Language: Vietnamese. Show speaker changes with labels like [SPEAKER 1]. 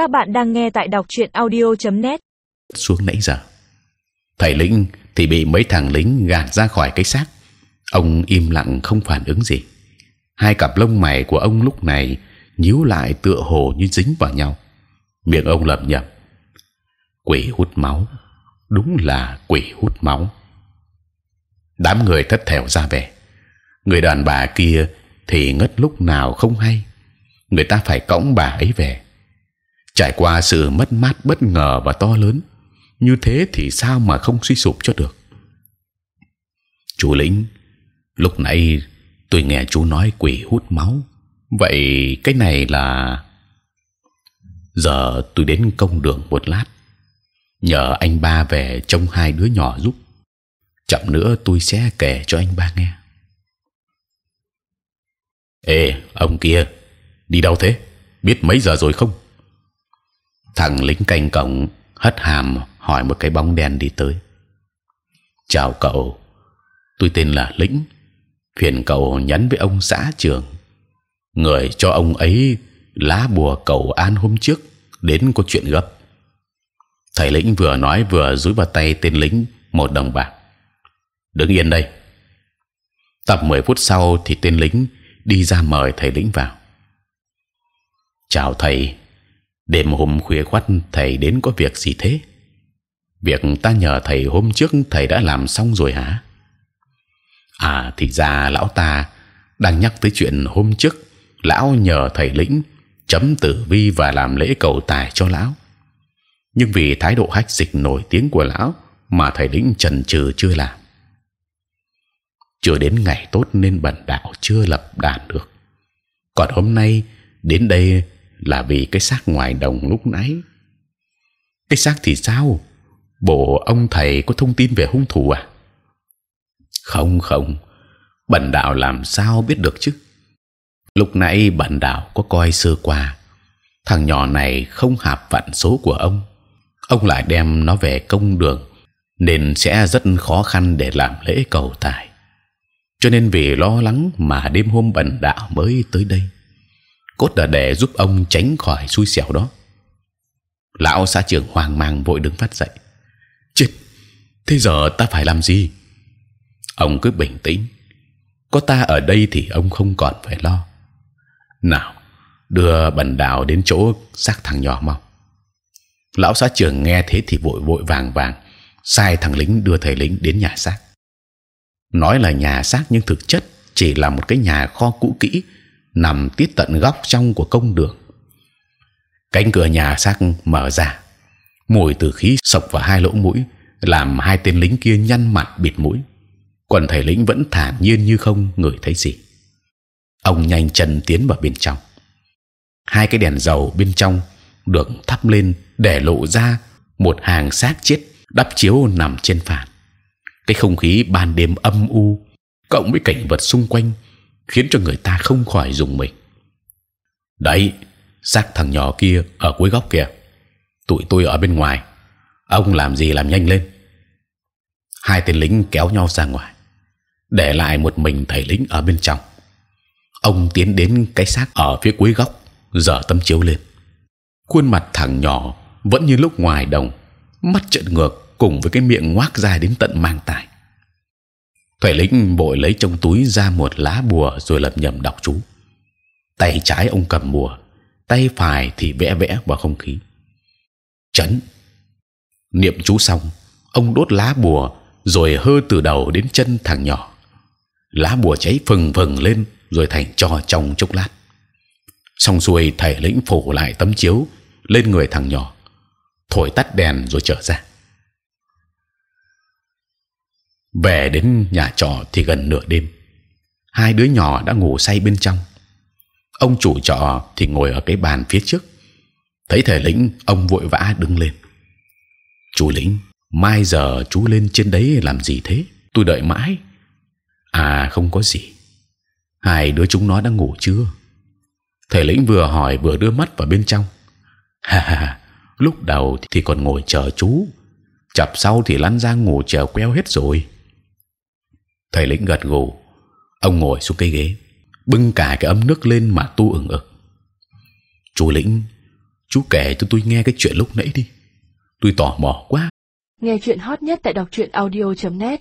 [SPEAKER 1] Các bạn đang nghe tại đọc truyện audio.net.
[SPEAKER 2] xuống nãy giờ. Thầy lĩnh thì bị mấy thằng lính gạt ra khỏi cái xác. Ông im lặng không phản ứng gì. Hai cặp lông mày của ông lúc này nhíu lại tựa hồ như dính vào nhau. Miệng ông lẩm nhẩm: quỷ hút máu, đúng là quỷ hút máu. Đám người thất thèo ra về. Người đàn bà kia thì ngất lúc nào không hay. Người ta phải cõng bà ấy về trải qua sự mất mát, bất ngờ và to lớn, như thế thì sao mà không suy sụp cho được? Chú lĩnh, lúc nãy tôi nghe chú nói quỷ hút máu. Vậy cái này là giờ tôi đến công đường một lát. Nhờ anh ba về trông hai đứa nhỏ giúp. Chậm nữa tôi sẽ kể cho anh ba nghe. Ê, ông kia, đi đâu thế? Biết mấy giờ rồi không? Thằng lính canh cổng hất hàm hỏi một cái bóng đen đi tới. Chào cậu, tôi tên là lĩnh phiền cậu nhắn với ông xã trưởng người cho ông ấy lá bùa cầu an hôm trước, đến có chuyện gấp. Thầy lĩnh vừa nói vừa dúi vào tay tên lính một đồng bạc. Đứng yên đây. Tập 10 phút sau thì tên lính đi ra mời thầy lĩnh vào. Chào thầy đêm hôm khuya khoắt, thầy đến có việc gì thế? Việc ta nhờ thầy hôm trước thầy đã làm xong rồi hả? À thì ra lão ta đang nhắc tới chuyện hôm trước, lão nhờ thầy lĩnh chấm tử vi và làm lễ cầu tài cho lão. Nhưng vì thái độ hách dịch nổi tiếng của lão mà thầy lĩnh trần trừ chưa làm. Chưa đến ngày tốt nên bần đạo chưa lập đàn được. Còn hôm nay, đến đây là vì cái xác ngoài đồng lúc nãy. Cái xác thì sao? Bộ ông thầy có thông tin về hung thủ à? Không không. Bần đạo làm sao biết được chứ? Lúc nãy bần đạo có coi sơ qua. Thằng nhỏ này không hợp vận số của ông. Ông lại đem nó về công đường, nên sẽ rất khó khăn để làm lễ cầu tài. Cho nên vì lo lắng mà đêm hôm bần đạo mới tới đây cốt là để giúp ông tránh khỏi xui xẻo đó. Lão xã trưởng hoang mang vội đứng phát dậy. Chết, thế giờ ta phải làm gì? Ông cứ bình tĩnh. Có ta ở đây thì ông không còn phải lo. Nào, đưa bần đạo đến chỗ xác thằng nhỏ mau. Lão xã trưởng nghe thế thì vội vội vàng vàng sai thằng lính đưa thầy lính đến nhà xác. Nói là nhà xác nhưng thực chất chỉ là một cái nhà kho cũ kỹ nằm tít tận góc trong của công đường. Cánh cửa nhà xác mở ra, mùi từ khí sộc vào hai lỗ mũi, làm hai tên lính kia nhăn mặt bịt mũi. Còn thầy lĩnh vẫn thản nhiên như không ngửi thấy gì. Ông nhanh chân tiến vào bên trong. Hai cái đèn dầu bên trong được thắp lên để lộ ra một hàng xác chết đắp chiếu nằm trên phản. Cái không khí ban đêm âm u cộng với cảnh vật xung quanh khiến cho người ta không khỏi dùng mình. Đấy, xác thằng nhỏ kia ở cuối góc kìa. Tụi tôi ở bên ngoài. Ông làm gì làm nhanh lên. Hai tên lính kéo nhau ra ngoài, để lại một mình thầy lính ở bên trong. Ông tiến đến cái xác ở phía cuối góc, dở tấm chiếu lên. Khuôn mặt thằng nhỏ vẫn như lúc ngoài đồng, mắt trợn ngược cùng với cái miệng ngoác dài đến tận mang tai thầy lĩnh bội lấy trong túi ra một lá bùa rồi lẩm nhẩm đọc chú. Tay trái ông cầm bùa, tay phải thì vẽ vẽ vào không khí. Chấn. Niệm chú xong, ông đốt lá bùa rồi hơ từ đầu đến chân thằng nhỏ. Lá bùa cháy phừng phừng lên rồi thành cho trong chốc lát. Xong xuôi, thầy lĩnh phủ lại tấm chiếu lên người thằng nhỏ, thổi tắt đèn rồi trở ra. Về đến nhà trọ thì gần nửa đêm, hai đứa nhỏ đã ngủ say bên trong. Ông chủ trọ thì ngồi ở cái bàn phía trước. Thấy thầy lĩnh, ông vội vã đứng lên. Chú lĩnh, mai giờ chú lên trên đấy làm gì thế? Tôi đợi mãi. À không có gì. Hai đứa chúng nó đang ngủ chưa? Thầy lĩnh vừa hỏi vừa đưa mắt vào bên trong. Ha ha, lúc đầu thì còn ngồi chờ chú. Chập sau thì lăn ra ngủ chờ queo hết rồi thầy lĩnh gật gù. Ông ngồi xuống cái ghế, bưng cả cái ấm nước lên mà tu ừng ực. Chú lĩnh, chú kể cho tôi nghe cái chuyện lúc nãy đi. Tôi tò mò quá.
[SPEAKER 3] Nghe chuyện hot nhất tại đọc truyện audio.net